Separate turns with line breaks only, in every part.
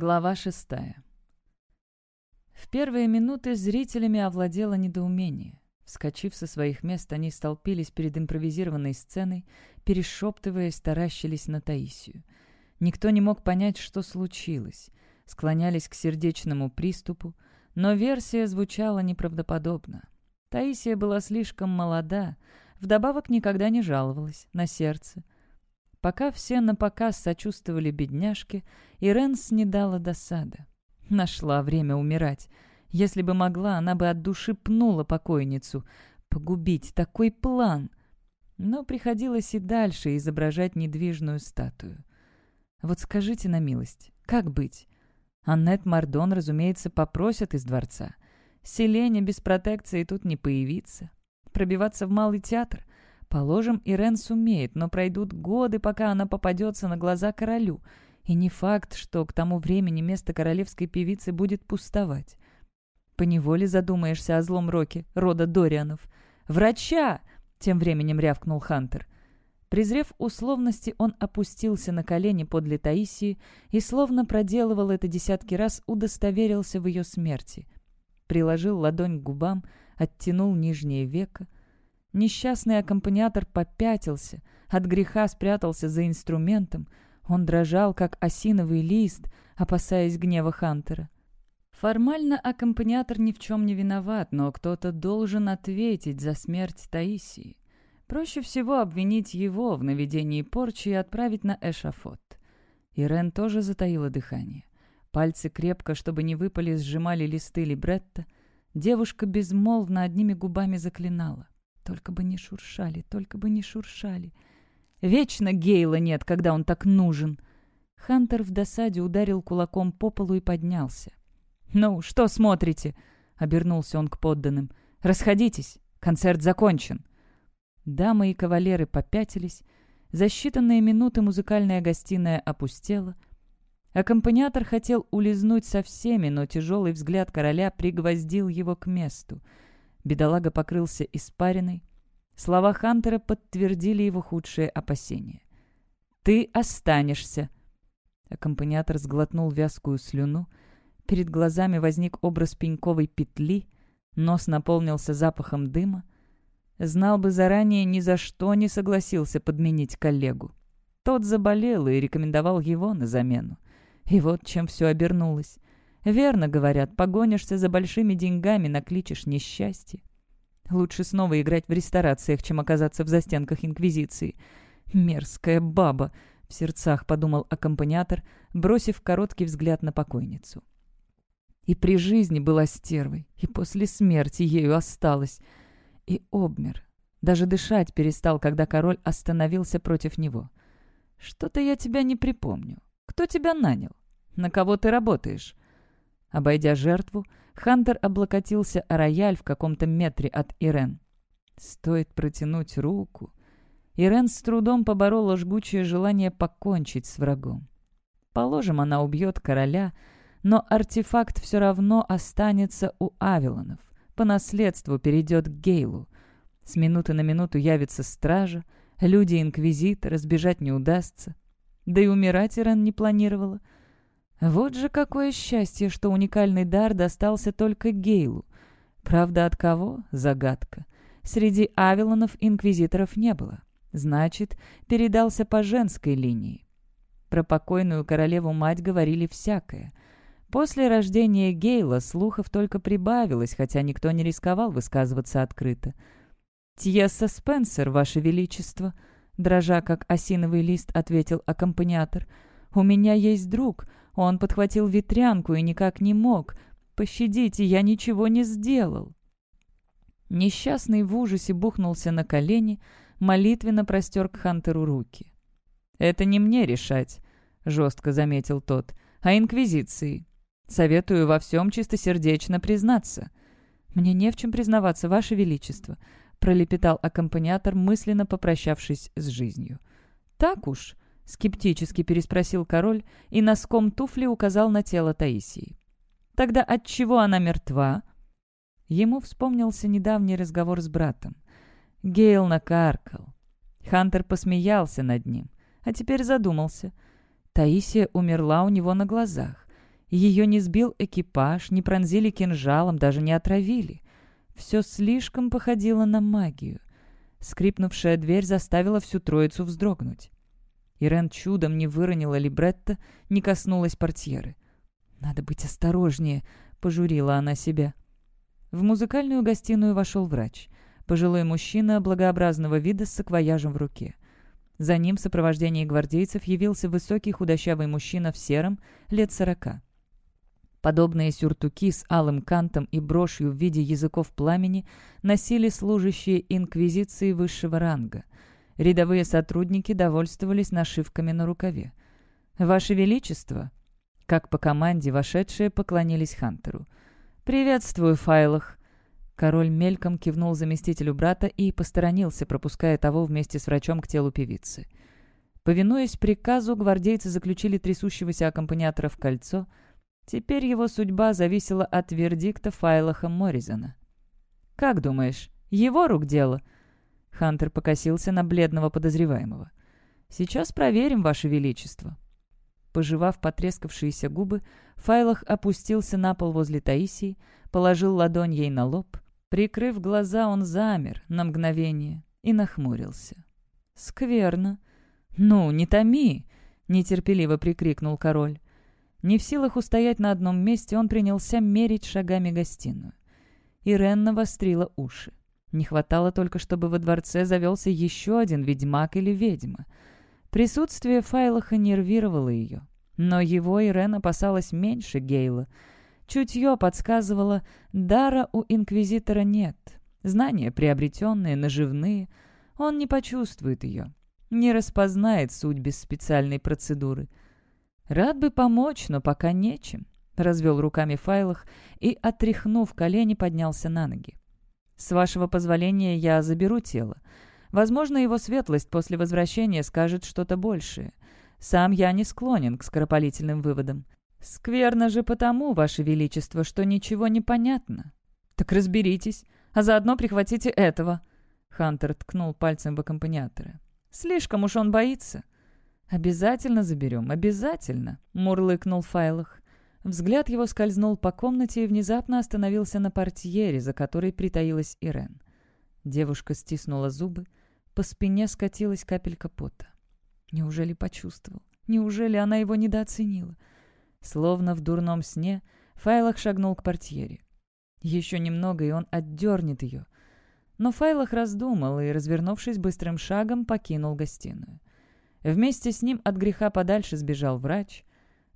Глава шестая. В первые минуты зрителями овладело недоумение. Вскочив со своих мест, они столпились перед импровизированной сценой, перешептываясь, таращились на Таисию. Никто не мог понять, что случилось. Склонялись к сердечному приступу, но версия звучала неправдоподобно. Таисия была слишком молода, вдобавок никогда не жаловалась на сердце. Пока все напоказ сочувствовали бедняжке, Иренс не дала досада. Нашла время умирать. Если бы могла, она бы от души пнула покойницу. Погубить такой план! Но приходилось и дальше изображать недвижную статую. Вот скажите на милость, как быть? Аннет Мардон, разумеется, попросят из дворца. Селене без протекции тут не появиться. Пробиваться в малый театр? Положим, Ирен сумеет, но пройдут годы, пока она попадется на глаза королю. И не факт, что к тому времени место королевской певицы будет пустовать. Поневоле задумаешься о злом роке рода Дорианов. «Врача!» — тем временем рявкнул Хантер. Презрев условности, он опустился на колени подле Таисии и, словно проделывал это десятки раз, удостоверился в ее смерти. Приложил ладонь к губам, оттянул нижнее веко — Несчастный аккомпаниатор попятился, от греха спрятался за инструментом. Он дрожал, как осиновый лист, опасаясь гнева Хантера. Формально аккомпаниатор ни в чем не виноват, но кто-то должен ответить за смерть Таисии. Проще всего обвинить его в наведении порчи и отправить на эшафот. Ирен тоже затаила дыхание. Пальцы крепко, чтобы не выпали, сжимали листы либретто. Девушка безмолвно одними губами заклинала. Только бы не шуршали, только бы не шуршали. Вечно Гейла нет, когда он так нужен. Хантер в досаде ударил кулаком по полу и поднялся. «Ну, что смотрите?» — обернулся он к подданным. «Расходитесь, концерт закончен». Дамы и кавалеры попятились. За считанные минуты музыкальная гостиная опустела. Аккомпаниатор хотел улизнуть со всеми, но тяжелый взгляд короля пригвоздил его к месту — Бедолага покрылся испариной. Слова Хантера подтвердили его худшие опасения. «Ты останешься!» Аккомпаниатор сглотнул вязкую слюну. Перед глазами возник образ пеньковой петли, нос наполнился запахом дыма. Знал бы заранее, ни за что не согласился подменить коллегу. Тот заболел и рекомендовал его на замену. И вот чем все обернулось. Верно говорят, погонишься за большими деньгами, накличешь несчастье. Лучше снова играть в ресторациях, чем оказаться в застенках Инквизиции. Мерзкая баба, в сердцах подумал аккомпаниатор, бросив короткий взгляд на покойницу. И при жизни была стервой, и после смерти ею осталась. И обмер. Даже дышать перестал, когда король остановился против него. «Что-то я тебя не припомню. Кто тебя нанял? На кого ты работаешь?» Обойдя жертву, Хантер облокотился о рояль в каком-то метре от Ирен. Стоит протянуть руку. Ирен с трудом поборола жгучее желание покончить с врагом. Положим, она убьет короля, но артефакт все равно останется у Авилонов. По наследству перейдет к Гейлу. С минуты на минуту явится стража, люди-инквизиторы, разбежать не удастся. Да и умирать Ирен не планировала — вот же какое счастье, что уникальный дар достался только Гейлу. Правда, от кого? Загадка. Среди Авилонов инквизиторов не было. Значит, передался по женской линии. Про покойную королеву-мать говорили всякое. После рождения Гейла слухов только прибавилось, хотя никто не рисковал высказываться открыто. «Тьесса Спенсер, Ваше Величество», — дрожа как осиновый лист, ответил аккомпаниатор. «У меня есть друг, он подхватил ветрянку и никак не мог. «Пощадите, я ничего не сделал!» Несчастный в ужасе бухнулся на колени, молитвенно простер к Хантеру руки. «Это не мне решать», — жестко заметил тот, — «а Инквизиции. Советую во всем чистосердечно признаться». «Мне не в чем признаваться, Ваше Величество», — пролепетал аккомпаниатор, мысленно попрощавшись с жизнью. «Так уж», Скептически переспросил король и носком туфли указал на тело Таисии. «Тогда от чего она мертва?» Ему вспомнился недавний разговор с братом. Гейл накаркал. Хантер посмеялся над ним, а теперь задумался. Таисия умерла у него на глазах. Ее не сбил экипаж, не пронзили кинжалом, даже не отравили. Все слишком походило на магию. Скрипнувшая дверь заставила всю троицу вздрогнуть. Ирен чудом не выронила либретто, не коснулась портьеры. «Надо быть осторожнее», — пожурила она себя. В музыкальную гостиную вошел врач. Пожилой мужчина благообразного вида с саквояжем в руке. За ним в сопровождении гвардейцев явился высокий худощавый мужчина в сером, лет сорока. Подобные сюртуки с алым кантом и брошью в виде языков пламени носили служащие инквизиции высшего ранга. Рядовые сотрудники довольствовались нашивками на рукаве. «Ваше Величество!» Как по команде вошедшие поклонились Хантеру. «Приветствую, Файлах!» Король мельком кивнул заместителю брата и посторонился, пропуская того вместе с врачом к телу певицы. Повинуясь приказу, гвардейцы заключили трясущегося аккомпаниатора в кольцо — Теперь его судьба зависела от вердикта Файлаха Морризона. «Как думаешь, его рук дело?» Хантер покосился на бледного подозреваемого. «Сейчас проверим, Ваше Величество». Пожевав потрескавшиеся губы, Файлах опустился на пол возле Таисии, положил ладонь ей на лоб. Прикрыв глаза, он замер на мгновение и нахмурился. «Скверно». «Ну, не томи!» — нетерпеливо прикрикнул король. Не в силах устоять на одном месте, он принялся мерить шагами гостиную. Ирен навострила уши. Не хватало только, чтобы во дворце завелся еще один ведьмак или ведьма. Присутствие Файлаха нервировало ее. Но его Ирен опасалась меньше Гейла. Чутье подсказывало, дара у Инквизитора нет. Знания приобретенные, наживные. Он не почувствует ее, не распознает суть без специальной процедуры — «Рад бы помочь, но пока нечем», — развел руками Файлах и, отряхнув колени, поднялся на ноги. «С вашего позволения я заберу тело. Возможно, его светлость после возвращения скажет что-то большее. Сам я не склонен к скоропалительным выводам. Скверно же потому, ваше величество, что ничего не понятно. Так разберитесь, а заодно прихватите этого». Хантер ткнул пальцем в аккомпаниатора. «Слишком уж он боится». «Обязательно заберем, обязательно!» — мурлыкнул Файлах. Взгляд его скользнул по комнате и внезапно остановился на портьере, за которой притаилась Ирен. Девушка стиснула зубы, по спине скатилась капелька пота. Неужели почувствовал? Неужели она его недооценила? Словно в дурном сне, Файлах шагнул к портьере. Еще немного, и он отдернет ее. Но Файлах раздумал и, развернувшись быстрым шагом, покинул гостиную. Вместе с ним от греха подальше сбежал врач.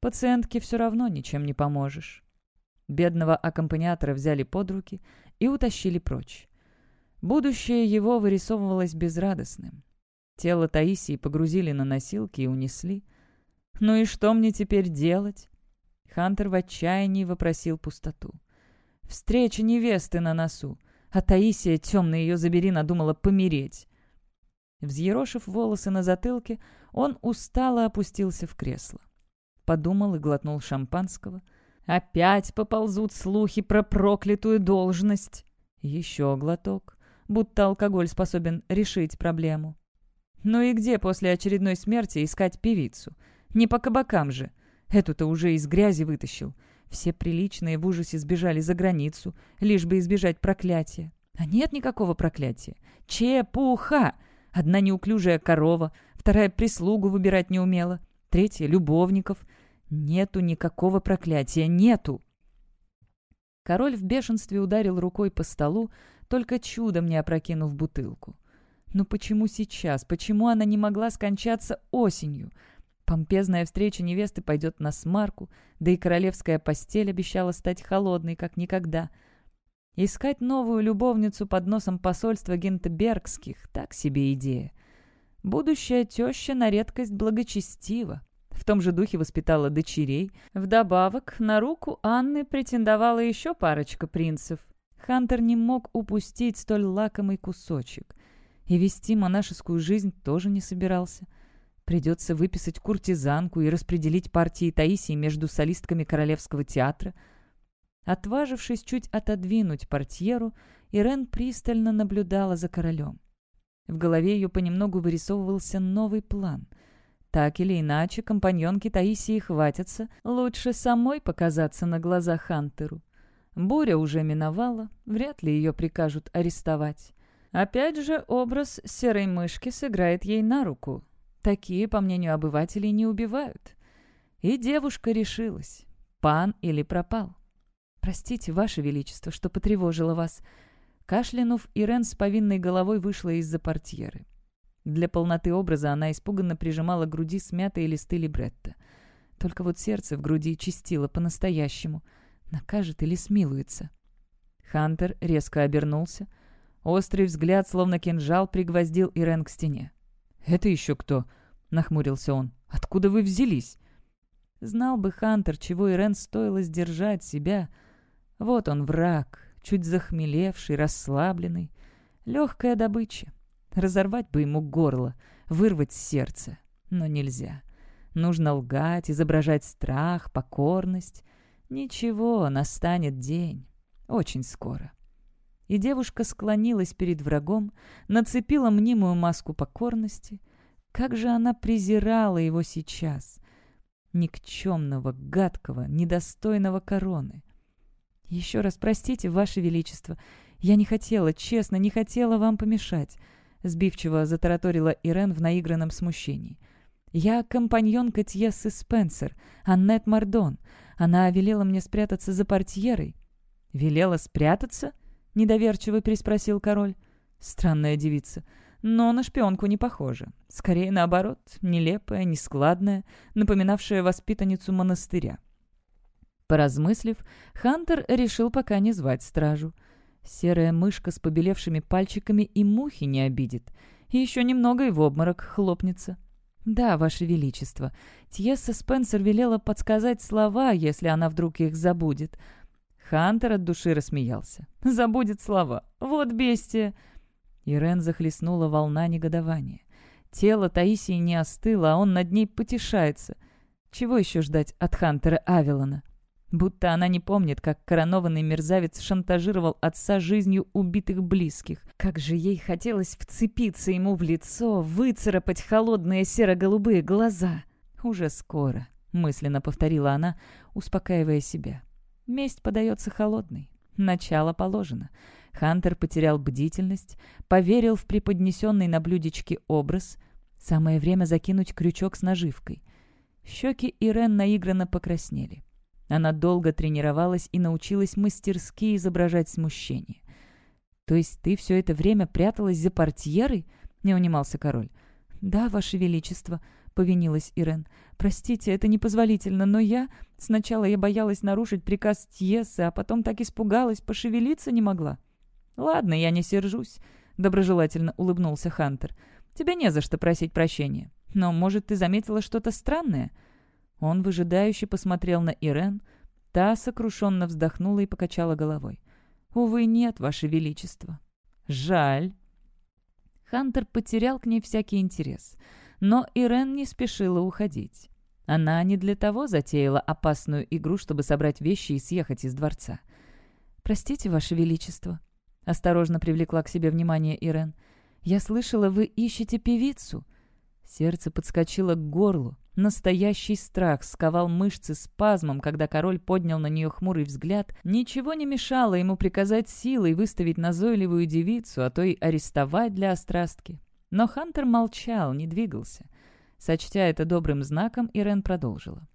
Пациентке все равно ничем не поможешь. Бедного аккомпаниатора взяли под руки и утащили прочь. Будущее его вырисовывалось безрадостным. Тело Таисии погрузили на носилки и унесли. «Ну и что мне теперь делать?» Хантер в отчаянии вопросил пустоту. «Встреча невесты на носу, а Таисия, темная ее забери, надумала помереть. Взъерошив волосы на затылке, он устало опустился в кресло. Подумал и глотнул шампанского. «Опять поползут слухи про проклятую должность!» Еще глоток, будто алкоголь способен решить проблему. «Ну и где после очередной смерти искать певицу? Не по кабакам же. Эту-то уже из грязи вытащил. Все приличные в ужасе сбежали за границу, лишь бы избежать проклятия. А нет никакого проклятия. Чепуха! Одна неуклюжая корова, вторая прислугу выбирать не умела, третья — любовников. Нету никакого проклятия, нету!» Король в бешенстве ударил рукой по столу, только чудом не опрокинув бутылку. «Ну почему сейчас? Почему она не могла скончаться осенью?» Помпезная встреча невесты пойдет на смарку, да и королевская постель обещала стать холодной, как никогда — Искать новую любовницу под носом посольства Гентебергских – так себе идея. Будущая теща на редкость благочестива. В том же духе воспитала дочерей. Вдобавок, на руку Анны претендовала еще парочка принцев. Хантер не мог упустить столь лакомый кусочек. И вести монашескую жизнь тоже не собирался. Придется выписать куртизанку и распределить партии Таисии между солистками Королевского театра – Отважившись чуть отодвинуть портьеру, Ирен пристально наблюдала за королем. В голове ее понемногу вырисовывался новый план. Так или иначе, компаньонки Таисии хватятся, лучше самой показаться на глаза Хантеру. Буря уже миновала, вряд ли ее прикажут арестовать. Опять же, образ серой мышки сыграет ей на руку. Такие, по мнению обывателей, не убивают. И девушка решилась. Пан или пропал. «Простите, Ваше Величество, что потревожила вас». Кашлянув, Ирен с повинной головой вышла из-за портьеры. Для полноты образа она испуганно прижимала к груди смятые листы либретто. Только вот сердце в груди чистило по-настоящему. Накажет или смилуется? Хантер резко обернулся. Острый взгляд, словно кинжал, пригвоздил Ирен к стене. «Это еще кто?» — нахмурился он. «Откуда вы взялись?» Знал бы Хантер, чего Ирен стоило сдержать себя. Вот он, враг, чуть захмелевший, расслабленный. Легкая добыча. Разорвать бы ему горло, вырвать сердце. Но нельзя. Нужно лгать, изображать страх, покорность. Ничего, настанет день. Очень скоро. И девушка склонилась перед врагом, нацепила мнимую маску покорности. Как же она презирала его сейчас! Никчемного, гадкого, недостойного короны. «Еще раз простите, Ваше Величество. Я не хотела, честно, не хотела вам помешать», — сбивчиво затараторила Ирен в наигранном смущении. «Я компаньонка Тьессы Спенсер, Аннет Мардон. Она велела мне спрятаться за портьерой». «Велела спрятаться?» — недоверчиво переспросил король. «Странная девица. Но на шпионку не похожа. Скорее наоборот, нелепая, нескладная, напоминавшая воспитанницу монастыря». Поразмыслив, Хантер решил пока не звать стражу. Серая мышка с побелевшими пальчиками и мухи не обидит. И еще немного и в обморок хлопнется. «Да, Ваше Величество, Тьесса Спенсер велела подсказать слова, если она вдруг их забудет». Хантер от души рассмеялся. «Забудет слова. Вот бестия!» Ирен захлестнула волна негодования. Тело Таисии не остыло, а он над ней потешается. Чего еще ждать от Хантера Авелона? Будто она не помнит, как коронованный мерзавец шантажировал отца жизнью убитых близких. Как же ей хотелось вцепиться ему в лицо, выцарапать холодные серо-голубые глаза. «Уже скоро», — мысленно повторила она, успокаивая себя. «Месть подается холодной. Начало положено». Хантер потерял бдительность, поверил в преподнесенный на блюдечке образ. Самое время закинуть крючок с наживкой. Щеки Ирен наигранно покраснели. Она долго тренировалась и научилась мастерски изображать смущение. «То есть ты все это время пряталась за портьерой?» — не унимался король. «Да, ваше величество», — повинилась Ирен. «Простите, это непозволительно, но я... Сначала я боялась нарушить приказ Тьесы, а потом так испугалась, пошевелиться не могла». «Ладно, я не сержусь», — доброжелательно улыбнулся Хантер. «Тебе не за что просить прощения. Но, может, ты заметила что-то странное?» Он выжидающе посмотрел на Ирен. Та сокрушенно вздохнула и покачала головой. «Увы, нет, Ваше Величество». «Жаль». Хантер потерял к ней всякий интерес. Но Ирен не спешила уходить. Она не для того затеяла опасную игру, чтобы собрать вещи и съехать из дворца. «Простите, Ваше Величество», — осторожно привлекла к себе внимание Ирен. «Я слышала, вы ищете певицу». Сердце подскочило к горлу. Настоящий страх сковал мышцы спазмом, когда король поднял на нее хмурый взгляд. Ничего не мешало ему приказать силой выставить назойливую девицу, а то и арестовать для острастки. Но Хантер молчал, не двигался. Сочтя это добрым знаком, Ирен продолжила.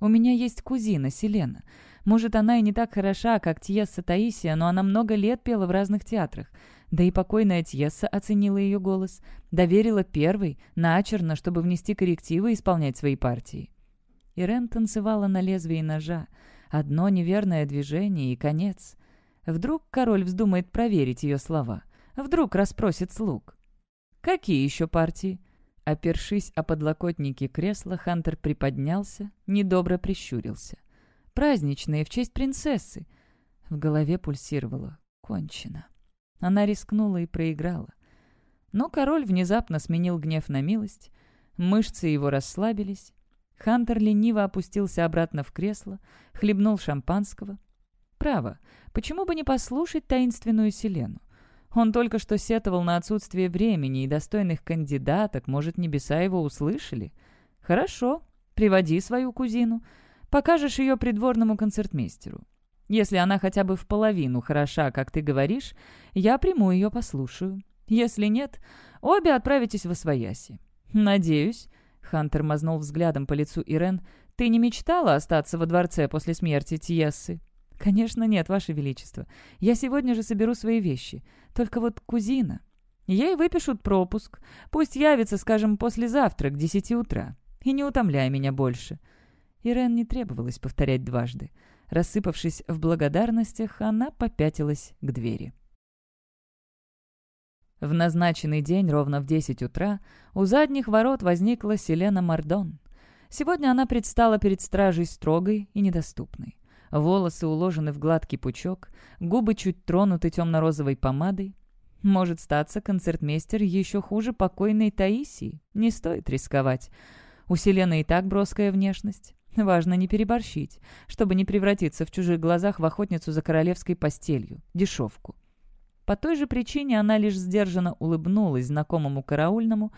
«У меня есть кузина, Селена. Может, она и не так хороша, как Тьесса Таисия, но она много лет пела в разных театрах. Да и покойная Тьесса оценила ее голос, доверила первой, начерно, чтобы внести коррективы и исполнять свои партии. Ирен танцевала на лезвии ножа. Одно неверное движение и конец. Вдруг король вздумает проверить ее слова. Вдруг расспросит слуг. «Какие еще партии?» Опершись о подлокотники кресла, Хантер приподнялся, недобро прищурился. «Праздничные, в честь принцессы!» В голове пульсировало. «Кончено!» Она рискнула и проиграла. Но король внезапно сменил гнев на милость. Мышцы его расслабились. Хантер лениво опустился обратно в кресло, хлебнул шампанского. Право, почему бы не послушать таинственную Селену? Он только что сетовал на отсутствие времени и достойных кандидаток, может, небеса его услышали? «Хорошо, приводи свою кузину. Покажешь ее придворному концертмейстеру. Если она хотя бы в половину хороша, как ты говоришь, я приму ее послушаю. Если нет, обе отправитесь в Освояси. Надеюсь, — Хантер мазнул взглядом по лицу Ирен, — ты не мечтала остаться во дворце после смерти Тьессы? «Конечно нет, Ваше Величество. Я сегодня же соберу свои вещи. Только вот кузина. Ей выпишут пропуск. Пусть явится, скажем, послезавтра, к десяти утра. И не утомляй меня больше». Ирен не требовалось повторять дважды. Рассыпавшись в благодарностях, она попятилась к двери. В назначенный день ровно в 10 утра у задних ворот возникла Селена Мардон. Сегодня она предстала перед стражей строгой и недоступной. Волосы уложены в гладкий пучок, губы чуть тронуты темно-розовой помадой. Может статься, концертмейстер еще хуже покойной Таисии. Не стоит рисковать. У Селены и так броская внешность. Важно не переборщить, чтобы не превратиться в чужих глазах в охотницу за королевской постелью, дешевку. По той же причине она лишь сдержанно улыбнулась знакомому караульному.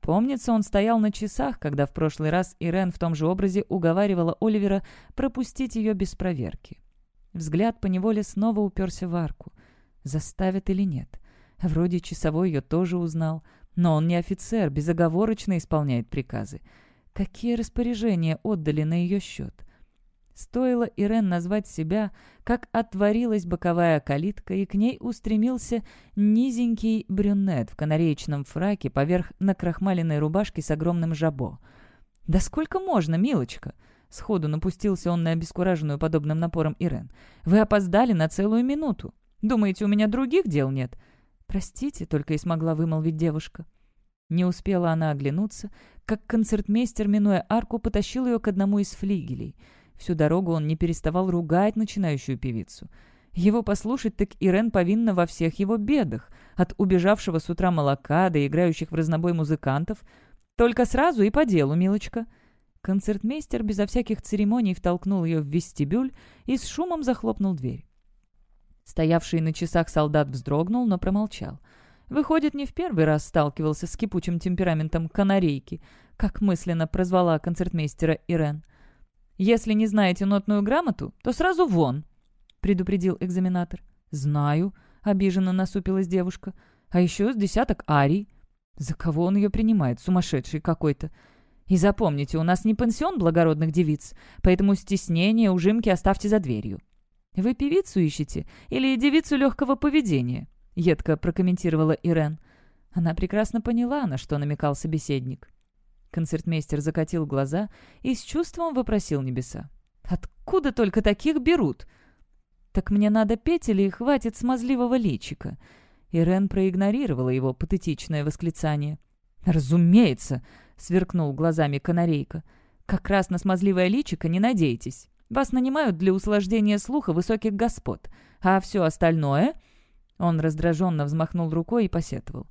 Помнится, он стоял на часах, когда в прошлый раз Ирен в том же образе уговаривала Оливера пропустить ее без проверки. Взгляд поневоле снова уперся в арку. Заставят или нет? Вроде часовой ее тоже узнал, но он не офицер, безоговорочно исполняет приказы. Какие распоряжения отдали на ее счет? Стоило Ирен назвать себя, как отворилась боковая калитка, и к ней устремился низенький брюнет в канареечном фраке поверх накрахмаленной рубашки с огромным жабо. «Да сколько можно, милочка?» Сходу напустился он на обескураженную подобным напором Ирен. «Вы опоздали на целую минуту. Думаете, у меня других дел нет?» «Простите», — только и смогла вымолвить девушка. Не успела она оглянуться, как концертмейстер, минуя арку, потащил ее к одному из флигелей. Всю дорогу он не переставал ругать начинающую певицу. Его послушать так Ирен повинна во всех его бедах, от убежавшего с утра молока до играющих в разнобой музыкантов. Только сразу и по делу, милочка. Концертмейстер безо всяких церемоний втолкнул ее в вестибюль и с шумом захлопнул дверь. Стоявший на часах солдат вздрогнул, но промолчал — Выходит, не в первый раз сталкивался с кипучим темпераментом канарейки, как мысленно прозвала концертмейстера Ирен. «Если не знаете нотную грамоту, то сразу вон», — предупредил экзаменатор. «Знаю», — обиженно насупилась девушка. «А еще с десяток арий». «За кого он ее принимает? Сумасшедший какой-то». «И запомните, у нас не пансион благородных девиц, поэтому стеснение, ужимки оставьте за дверью». «Вы певицу ищете или девицу легкого поведения?» — едко прокомментировала Ирен. Она прекрасно поняла, на что намекал собеседник. Концертмейстер закатил глаза и с чувством вопросил небеса. «Откуда только таких берут?» «Так мне надо петь или хватит смазливого личика?» Ирен проигнорировала его патетичное восклицание. «Разумеется!» — сверкнул глазами канарейка. «Как раз на смазливое личико не надейтесь. Вас нанимают для услаждения слуха высоких господ. А все остальное...» Он раздраженно взмахнул рукой и посетовал.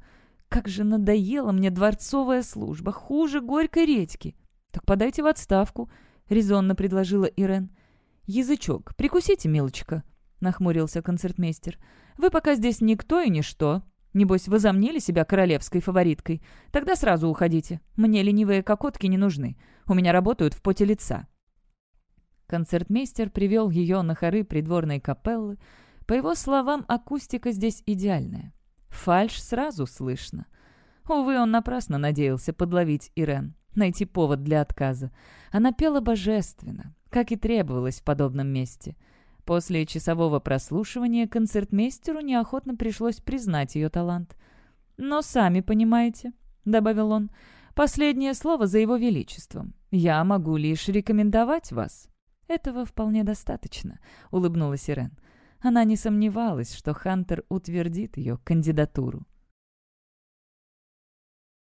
«Как же надоела мне дворцовая служба! Хуже горькой редьки!» «Так подайте в отставку», — резонно предложила Ирен. «Язычок, прикусите, милочка», — нахмурился концертмейстер. «Вы пока здесь никто и ничто. Небось, возомнили себя королевской фавориткой. Тогда сразу уходите. Мне ленивые кокотки не нужны. У меня работают в поте лица». Концертмейстер привел ее на хоры придворной капеллы, по его словам, акустика здесь идеальная. Фальш сразу слышно. Увы, он напрасно надеялся подловить Ирен, найти повод для отказа. Она пела божественно, как и требовалось в подобном месте. После часового прослушивания концертмейстеру неохотно пришлось признать ее талант. «Но сами понимаете», — добавил он, — «последнее слово за его величеством. Я могу лишь рекомендовать вас». «Этого вполне достаточно», — улыбнулась Ирен. Она не сомневалась, что Хантер утвердит ее кандидатуру.